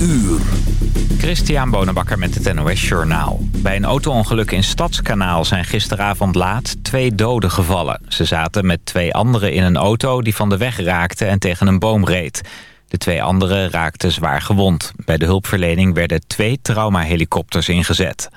uur. Christian Bonenbakker met het NOS Journaal. Bij een autoongeluk in Stadskanaal zijn gisteravond laat twee doden gevallen. Ze zaten met twee anderen in een auto die van de weg raakte en tegen een boom reed. De twee anderen raakten zwaar gewond. Bij de hulpverlening werden twee traumahelikopters ingezet.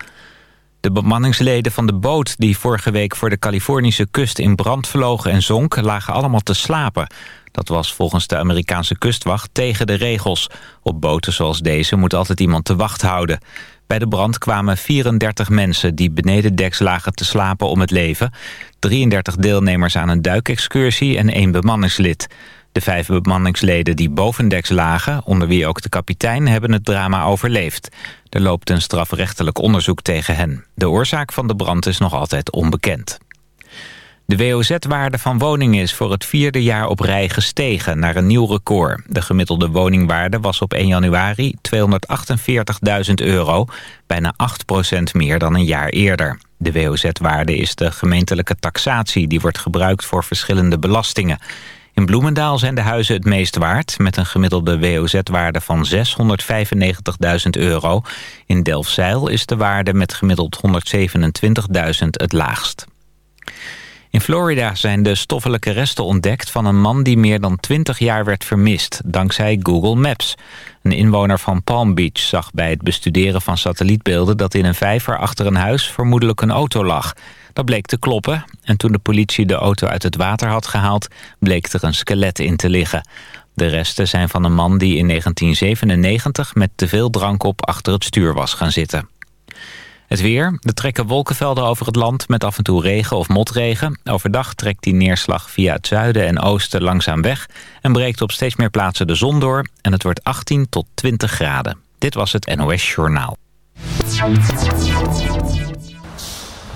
De bemanningsleden van de boot die vorige week voor de Californische kust in brand vlogen en zonk... lagen allemaal te slapen. Dat was volgens de Amerikaanse kustwacht tegen de regels. Op boten zoals deze moet altijd iemand te wacht houden. Bij de brand kwamen 34 mensen die beneden deks lagen te slapen om het leven. 33 deelnemers aan een duikexcursie en één bemanningslid. De vijf bemanningsleden die bovendeks lagen, onder wie ook de kapitein, hebben het drama overleefd. Er loopt een strafrechtelijk onderzoek tegen hen. De oorzaak van de brand is nog altijd onbekend. De WOZ-waarde van woningen is voor het vierde jaar op rij gestegen naar een nieuw record. De gemiddelde woningwaarde was op 1 januari 248.000 euro, bijna 8% meer dan een jaar eerder. De WOZ-waarde is de gemeentelijke taxatie die wordt gebruikt voor verschillende belastingen. In Bloemendaal zijn de huizen het meest waard... met een gemiddelde WOZ-waarde van 695.000 euro. In Delfzijl is de waarde met gemiddeld 127.000 het laagst. In Florida zijn de stoffelijke resten ontdekt van een man die meer dan 20 jaar werd vermist, dankzij Google Maps. Een inwoner van Palm Beach zag bij het bestuderen van satellietbeelden dat in een vijver achter een huis vermoedelijk een auto lag. Dat bleek te kloppen en toen de politie de auto uit het water had gehaald... bleek er een skelet in te liggen. De resten zijn van een man die in 1997 met te veel drank op achter het stuur was gaan zitten. Het weer. Er trekken wolkenvelden over het land met af en toe regen of motregen. Overdag trekt die neerslag via het zuiden en oosten langzaam weg... en breekt op steeds meer plaatsen de zon door... en het wordt 18 tot 20 graden. Dit was het NOS Journaal.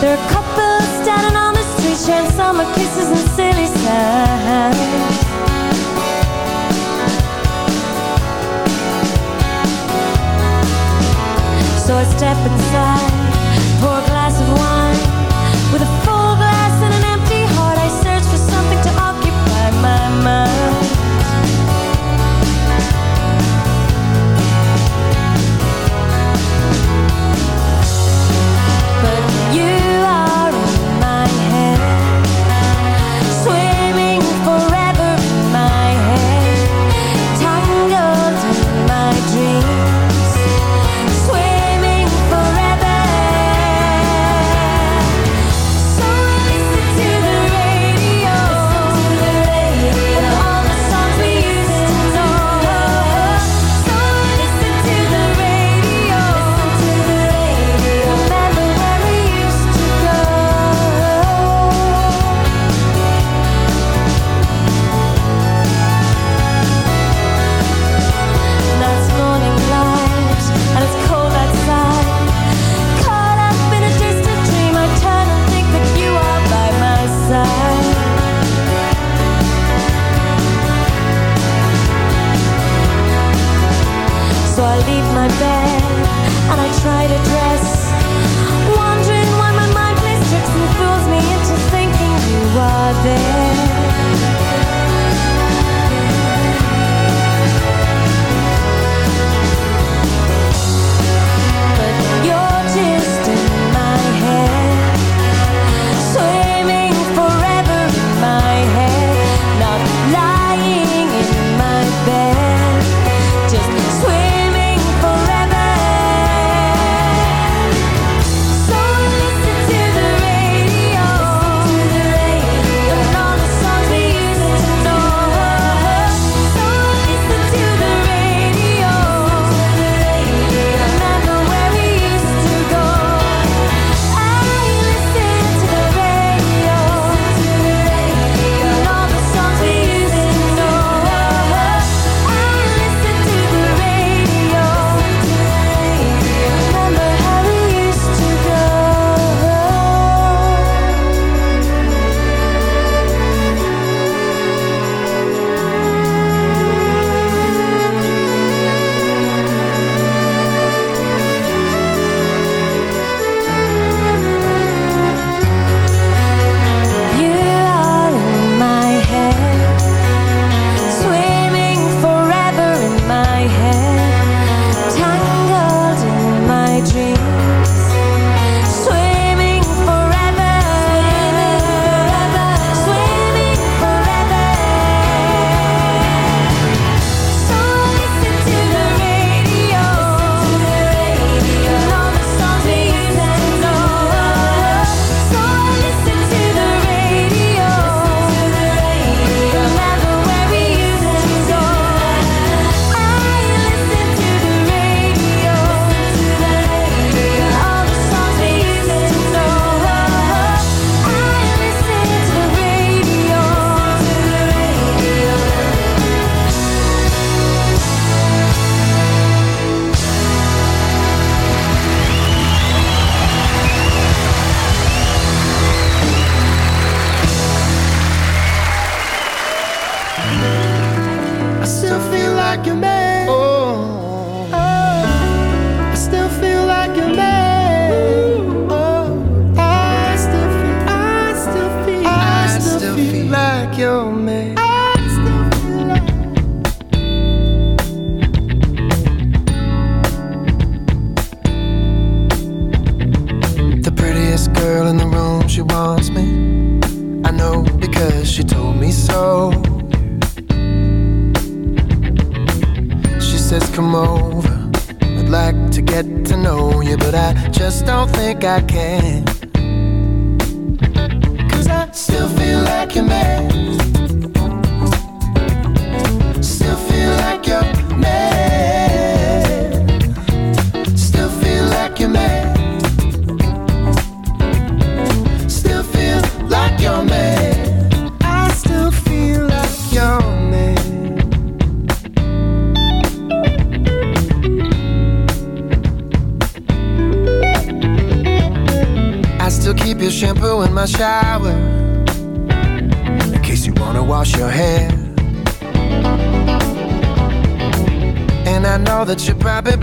There are couples standing on the street sharing summer kisses and silly signs. So I step inside,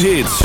Hits.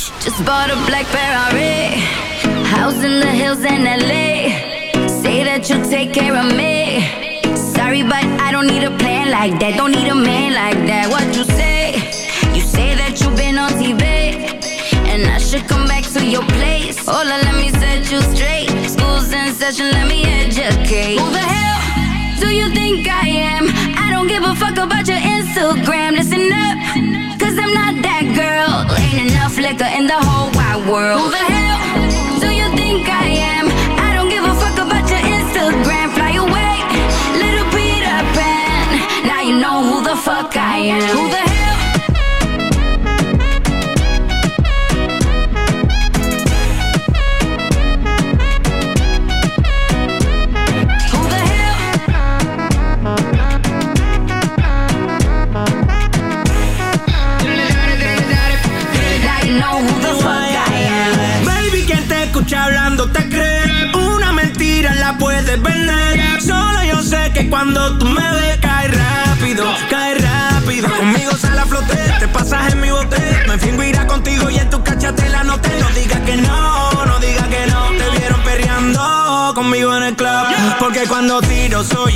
Who the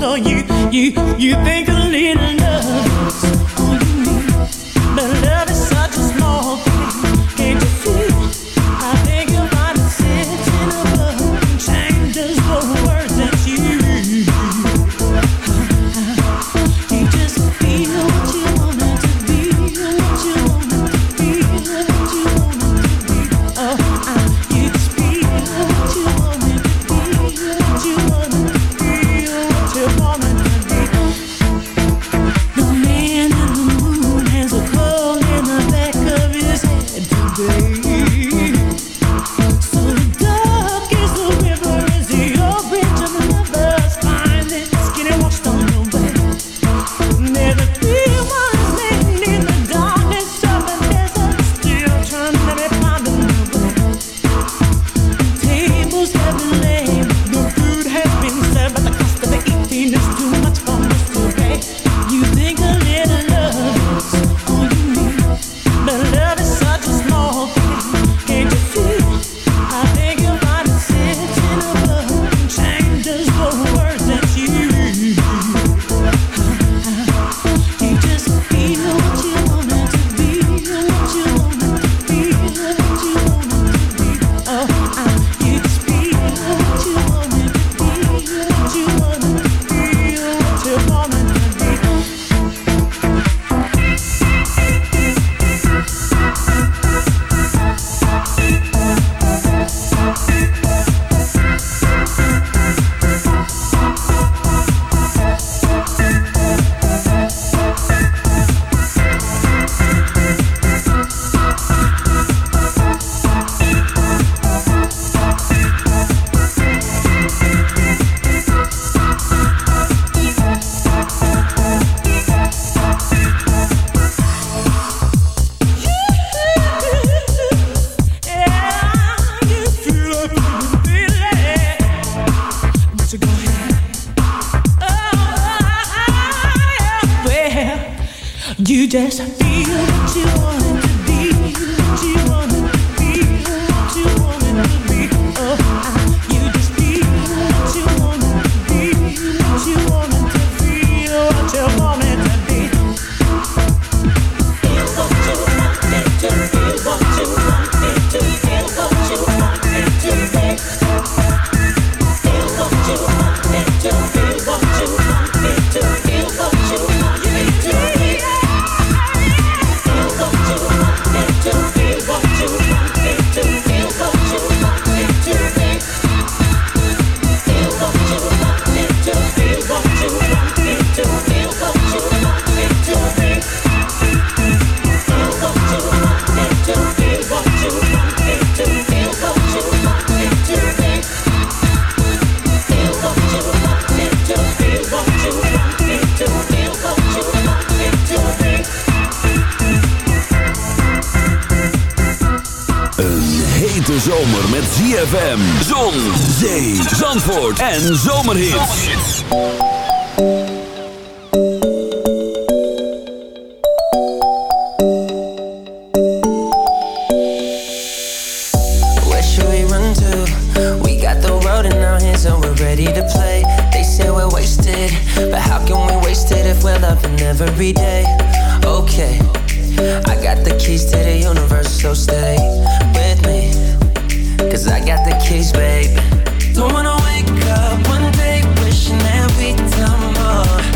sister, you you you think a little love, better. ZFM, Zon, Zee, Zandvoort en Zomerhits. Where should we run to? We got the road in our hands and we're ready to play. They say we're wasted, but how can we waste it if we're loving every day? Okay, I got the keys to the universe, so stay with me. Cause I got the keys, babe. Don't wanna wake up one day wishing that we done more.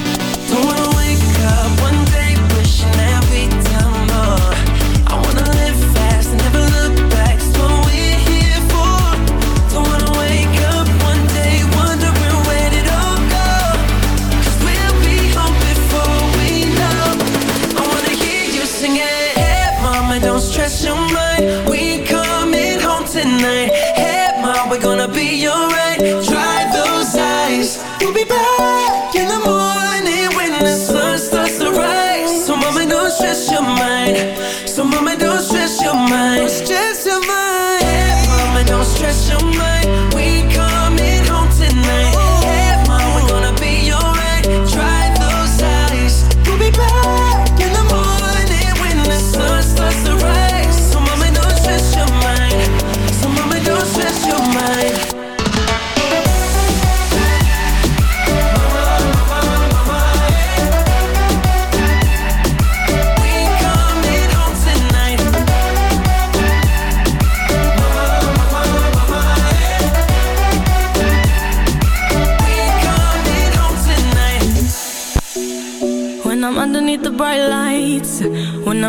baby.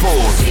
Force.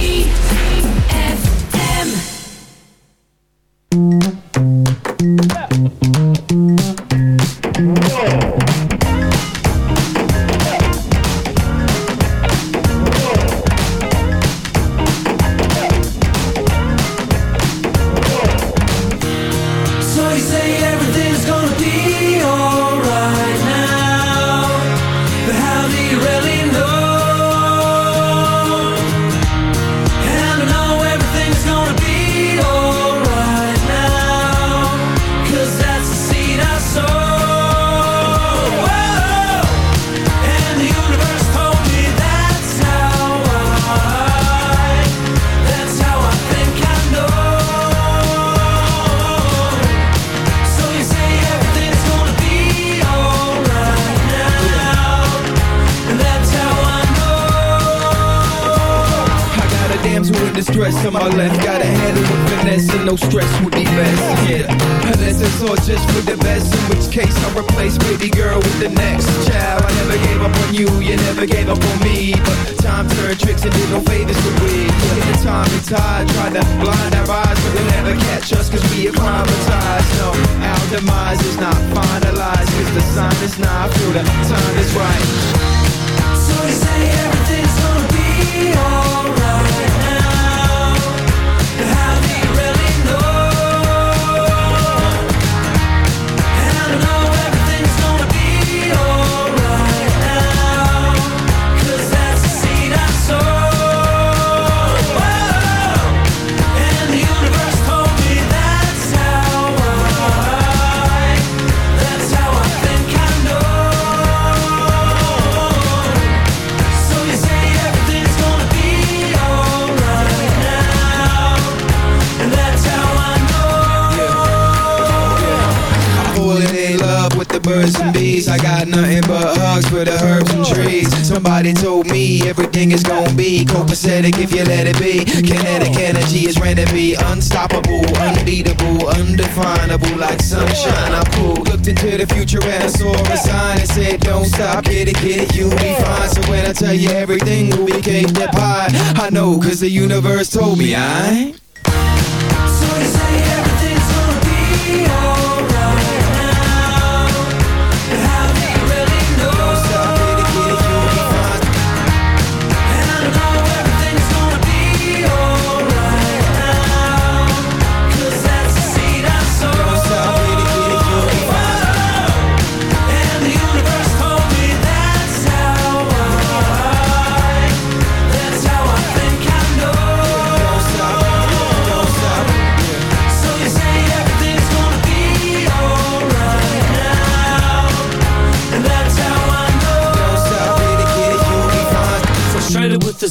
everything is gonna be copacetic if you let it be. Kinetic energy is renewed, unstoppable, unbeatable, undefinable, like sunshine. I. Looked into the future and I saw a sign that said, Don't stop, get it, get it, you'll be fine. So when I tell you everything will be cake that pie, I know, cause the universe told me I.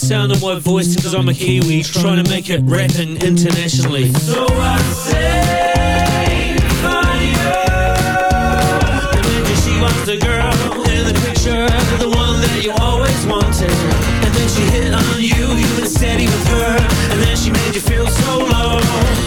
sound of my voice because I'm a Kiwi trying to make it rapping internationally. So I say, And then she was the girl in the picture, the one that you always wanted. And then she hit on you, you were steady with her, and then she made you feel so low.